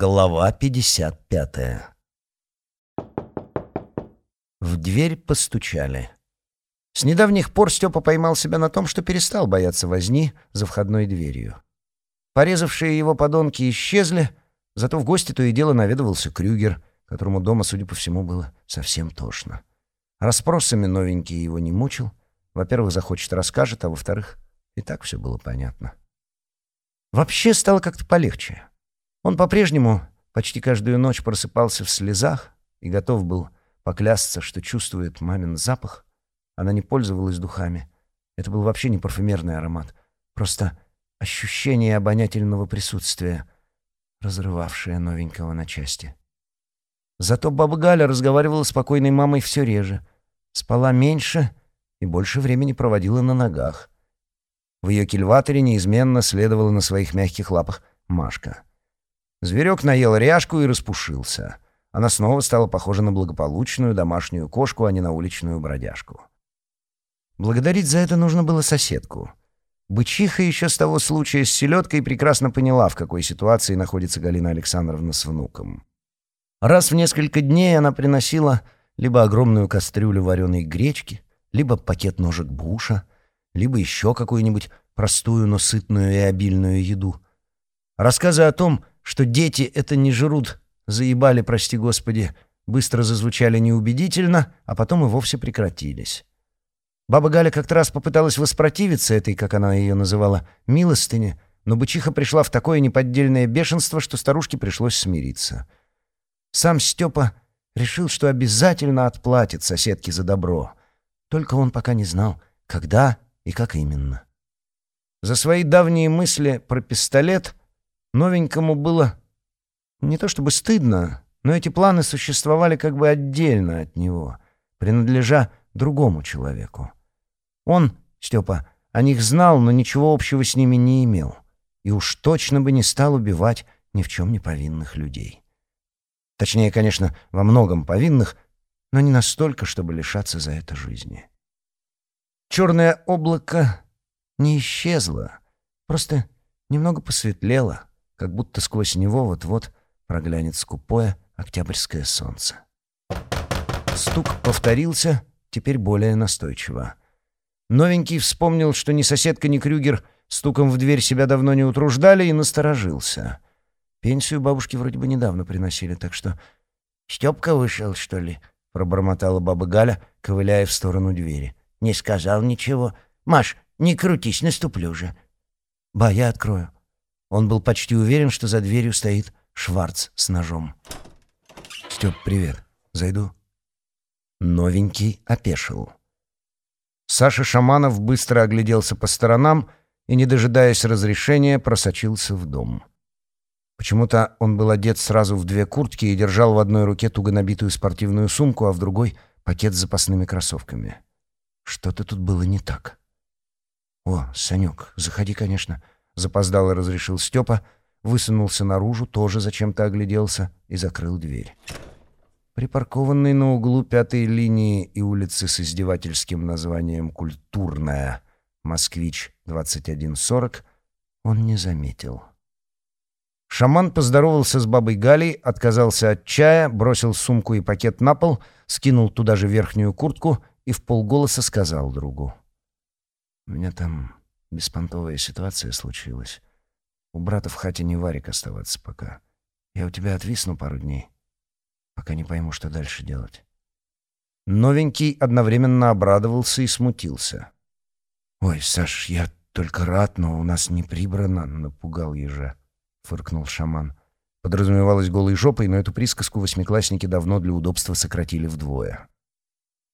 Глава 55 В дверь постучали. С недавних пор Степа поймал себя на том, что перестал бояться возни за входной дверью. Порезавшие его подонки исчезли, зато в гости то и дело наведывался Крюгер, которому дома, судя по всему, было совсем тошно. Расспросами новенький его не мучил. Во-первых, захочет расскажет, а во-вторых, и так все было понятно. Вообще стало как-то полегче. Он по-прежнему почти каждую ночь просыпался в слезах и готов был поклясться, что чувствует мамин запах. Она не пользовалась духами. Это был вообще не парфюмерный аромат. Просто ощущение обонятельного присутствия, разрывавшее новенького на части. Зато баба Галя разговаривала с покойной мамой все реже, спала меньше и больше времени проводила на ногах. В ее кильваторе неизменно следовала на своих мягких лапах Машка — Зверек наел ряжку и распушился. Она снова стала похожа на благополучную домашнюю кошку, а не на уличную бродяжку. Благодарить за это нужно было соседку. Бычиха еще с того случая с селедкой прекрасно поняла, в какой ситуации находится Галина Александровна с внуком. Раз в несколько дней она приносила либо огромную кастрюлю вареной гречки, либо пакет ножек буша, либо еще какую-нибудь простую, но сытную и обильную еду. Рассказы о том, что дети это не жрут, заебали, прости господи, быстро зазвучали неубедительно, а потом и вовсе прекратились. Баба Галя как-то раз попыталась воспротивиться этой, как она ее называла, милостыне, но бычиха пришла в такое неподдельное бешенство, что старушке пришлось смириться. Сам Степа решил, что обязательно отплатит соседке за добро. Только он пока не знал, когда и как именно. За свои давние мысли про пистолет Новенькому было не то чтобы стыдно, но эти планы существовали как бы отдельно от него, принадлежа другому человеку. Он, Степа, о них знал, но ничего общего с ними не имел, и уж точно бы не стал убивать ни в чем не повинных людей. Точнее, конечно, во многом повинных, но не настолько, чтобы лишаться за это жизни. Черное облако не исчезло, просто немного посветлело — как будто сквозь него вот-вот проглянет скупое октябрьское солнце. Стук повторился, теперь более настойчиво. Новенький вспомнил, что ни соседка, ни Крюгер стуком в дверь себя давно не утруждали, и насторожился. Пенсию бабушке вроде бы недавно приносили, так что... «Стёпка вышел, что ли?» — пробормотала баба Галя, ковыляя в сторону двери. «Не сказал ничего. Маш, не крутись, наступлю же». «Ба, я открою». Он был почти уверен, что за дверью стоит Шварц с ножом. «Степ, привет. Зайду?» Новенький опешил. Саша Шаманов быстро огляделся по сторонам и, не дожидаясь разрешения, просочился в дом. Почему-то он был одет сразу в две куртки и держал в одной руке туго набитую спортивную сумку, а в другой — пакет с запасными кроссовками. Что-то тут было не так. «О, Санек, заходи, конечно», Запоздало разрешил Степа, высунулся наружу, тоже зачем-то огляделся и закрыл дверь. Припаркованный на углу пятой линии и улицы с издевательским названием «Культурная» «Москвич-2140» он не заметил. Шаман поздоровался с бабой Галей, отказался от чая, бросил сумку и пакет на пол, скинул туда же верхнюю куртку и в полголоса сказал другу. «У меня там Беспонтовая ситуация случилась. У брата в хате не варик оставаться пока. Я у тебя отвисну пару дней, пока не пойму, что дальше делать. Новенький одновременно обрадовался и смутился. «Ой, Саш, я только рад, но у нас не прибрано», — напугал ежа, — фыркнул шаман. Подразумевалось голой жопой, но эту присказку восьмиклассники давно для удобства сократили вдвое.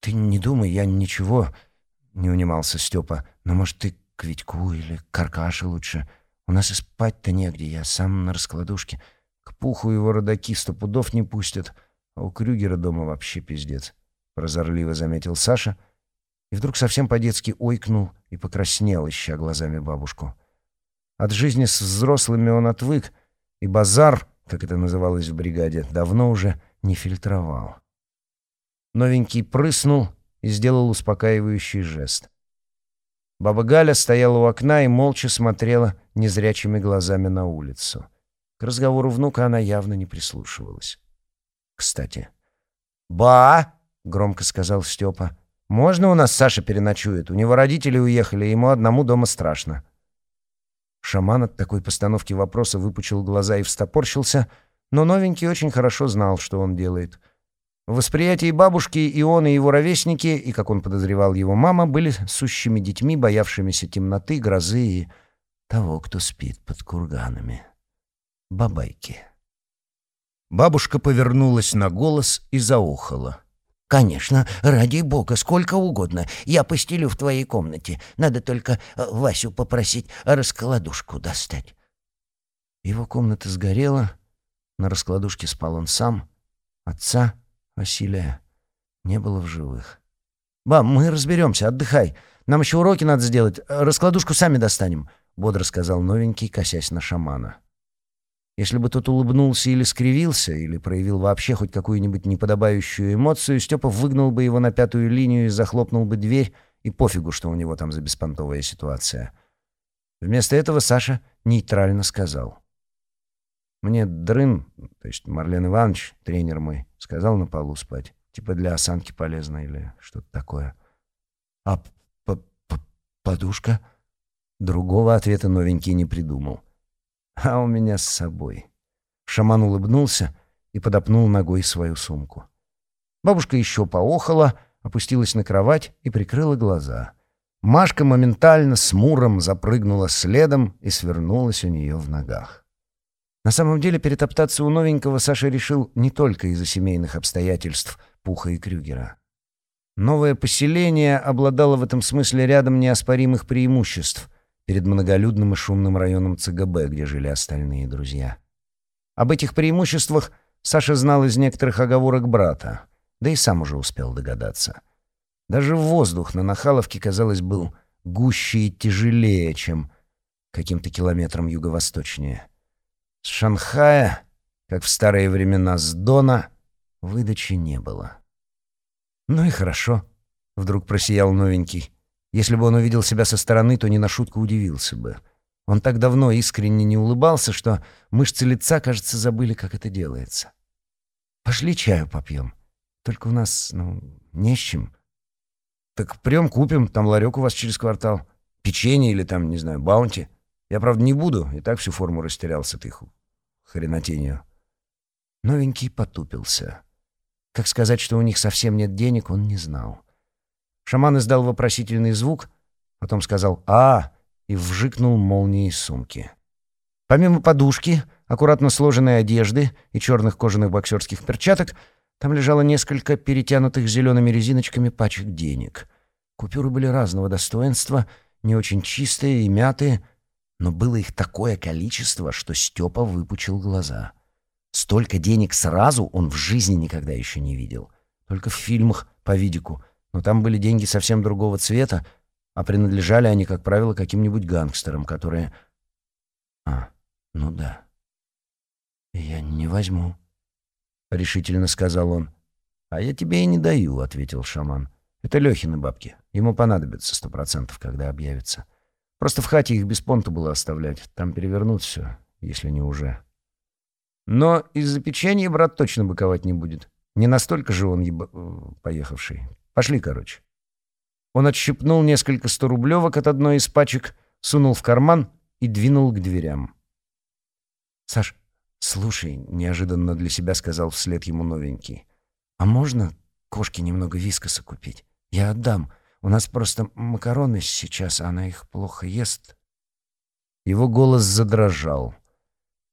«Ты не думай, я ничего...» — не унимался Степа. «Но, может, ты к Витьку или к Каркаше лучше. У нас и спать-то негде, я сам на раскладушке. К Пуху его родаки сто пудов не пустят, а у Крюгера дома вообще пиздец», — прозорливо заметил Саша, и вдруг совсем по-детски ойкнул и покраснел, ища глазами бабушку. От жизни с взрослыми он отвык, и базар, как это называлось в бригаде, давно уже не фильтровал. Новенький прыснул и сделал успокаивающий жест. Баба Галя стояла у окна и молча смотрела незрячими глазами на улицу. К разговору внука она явно не прислушивалась. Кстати. «Ба!» — громко сказал Степа. «Можно у нас Саша переночует? У него родители уехали, ему одному дома страшно». Шаман от такой постановки вопроса выпучил глаза и встопорщился, но новенький очень хорошо знал, что он делает. В восприятии бабушки и он, и его ровесники, и, как он подозревал, его мама, были сущими детьми, боявшимися темноты, грозы и того, кто спит под курганами. Бабайки. Бабушка повернулась на голос и заухала. «Конечно, ради бога, сколько угодно. Я постелю в твоей комнате. Надо только э, Васю попросить раскладушку достать». Его комната сгорела. На раскладушке спал он сам. Отца, Василия, не было в живых. «Бам, мы разберемся, отдыхай. Нам еще уроки надо сделать. Раскладушку сами достанем», — бодро сказал новенький, косясь на шамана. Если бы тот улыбнулся или скривился, или проявил вообще хоть какую-нибудь неподобающую эмоцию, Степа выгнал бы его на пятую линию и захлопнул бы дверь, и пофигу, что у него там за беспонтовая ситуация. Вместо этого Саша нейтрально сказал. «Мне Дрын, то есть Марлен Иванович, тренер мой, сказал на полу спать. Типа для осанки полезно или что-то такое». «А п -п подушка?» Другого ответа новенький не придумал а у меня с собой». Шаман улыбнулся и подопнул ногой свою сумку. Бабушка еще поохала, опустилась на кровать и прикрыла глаза. Машка моментально с Муром запрыгнула следом и свернулась у нее в ногах. На самом деле перетоптаться у новенького Саша решил не только из-за семейных обстоятельств Пуха и Крюгера. Новое поселение обладало в этом смысле рядом неоспоримых преимуществ — перед многолюдным и шумным районом ЦГБ, где жили остальные друзья. Об этих преимуществах Саша знал из некоторых оговорок брата, да и сам уже успел догадаться. Даже воздух на Нахаловке, казалось, был гуще и тяжелее, чем каким-то километром юго-восточнее. С Шанхая, как в старые времена с Дона, выдачи не было. «Ну и хорошо», — вдруг просиял новенький. Если бы он увидел себя со стороны, то не на шутку удивился бы. Он так давно искренне не улыбался, что мышцы лица, кажется, забыли, как это делается. «Пошли чаю попьем. Только у нас, ну, не с чем». «Так прям купим, там ларек у вас через квартал. Печенье или там, не знаю, баунти. Я, правда, не буду, и так всю форму растерял с этой хренотенью». Новенький потупился. Как сказать, что у них совсем нет денег, он не знал. Шаман издал вопросительный звук, потом сказал «А!» и вжикнул молнией сумки. Помимо подушки, аккуратно сложенной одежды и черных кожаных боксерских перчаток, там лежало несколько перетянутых зелеными резиночками пачек денег. Купюры были разного достоинства, не очень чистые и мятые, но было их такое количество, что Степа выпучил глаза. Столько денег сразу он в жизни никогда еще не видел. Только в фильмах по видику — но там были деньги совсем другого цвета, а принадлежали они, как правило, каким-нибудь гангстерам, которые... А, ну да. «Я не возьму», — решительно сказал он. «А я тебе и не даю», — ответил шаман. «Это Лёхины бабки. Ему понадобится сто процентов, когда объявится. Просто в хате их без понта было оставлять. Там перевернут все, если не уже. Но из-за печенья брат точно быковать не будет. Не настолько же он еб... поехавший. Пошли, короче». Он отщипнул несколько сторублевок от одной из пачек, сунул в карман и двинул к дверям. «Саш, слушай», — неожиданно для себя сказал вслед ему новенький, «а можно кошке немного вискоса купить? Я отдам. У нас просто макароны сейчас, а она их плохо ест». Его голос задрожал.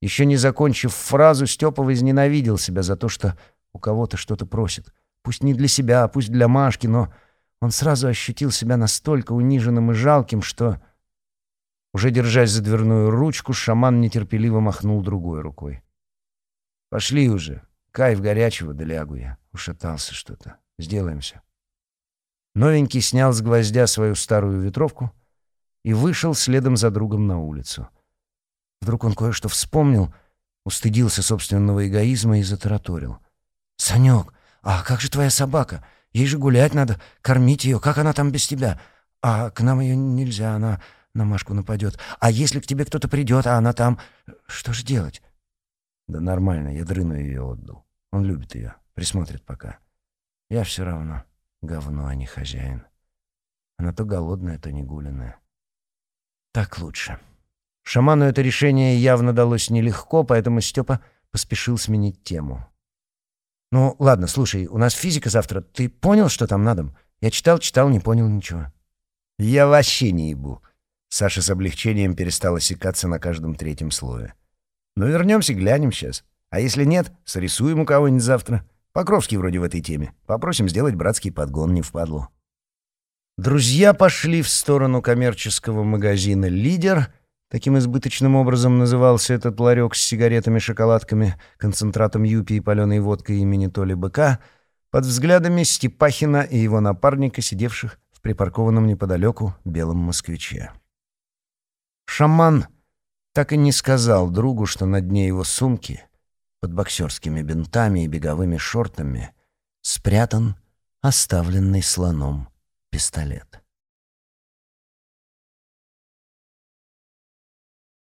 Еще не закончив фразу, Степа возненавидел себя за то, что у кого-то что-то просит. Пусть не для себя, а пусть для Машки, но он сразу ощутил себя настолько униженным и жалким, что... Уже держась за дверную ручку, шаман нетерпеливо махнул другой рукой. «Пошли уже. Кайф горячего, да лягу я. Ушатался что-то. Сделаемся». Новенький снял с гвоздя свою старую ветровку и вышел следом за другом на улицу. Вдруг он кое-что вспомнил, устыдился собственного эгоизма и затараторил. «Санек, «А как же твоя собака? Ей же гулять надо, кормить ее. Как она там без тебя? А к нам ее нельзя, она на Машку нападет. А если к тебе кто-то придет, а она там, что же делать? Да нормально, я дрыну ее отдал. Он любит ее, присмотрит пока. Я все равно говно, а не хозяин. Она то голодная, то негуленная. Так лучше. Шаману это решение явно далось нелегко, поэтому Степа поспешил сменить тему. «Ну, ладно, слушай, у нас физика завтра. Ты понял, что там на дом? Я читал, читал, не понял ничего». «Я вообще не ебу». Саша с облегчением перестала осекаться на каждом третьем слое. «Ну, вернемся, глянем сейчас. А если нет, срисуем у кого-нибудь завтра. Покровский вроде в этой теме. Попросим сделать братский подгон, не впадло». Друзья пошли в сторону коммерческого магазина «Лидер», Таким избыточным образом назывался этот ларек с сигаретами-шоколадками, концентратом юпи и паленой водкой имени Толи Быка, под взглядами Степахина и его напарника, сидевших в припаркованном неподалеку белом москвиче. Шаман так и не сказал другу, что на дне его сумки, под боксерскими бинтами и беговыми шортами, спрятан оставленный слоном пистолет.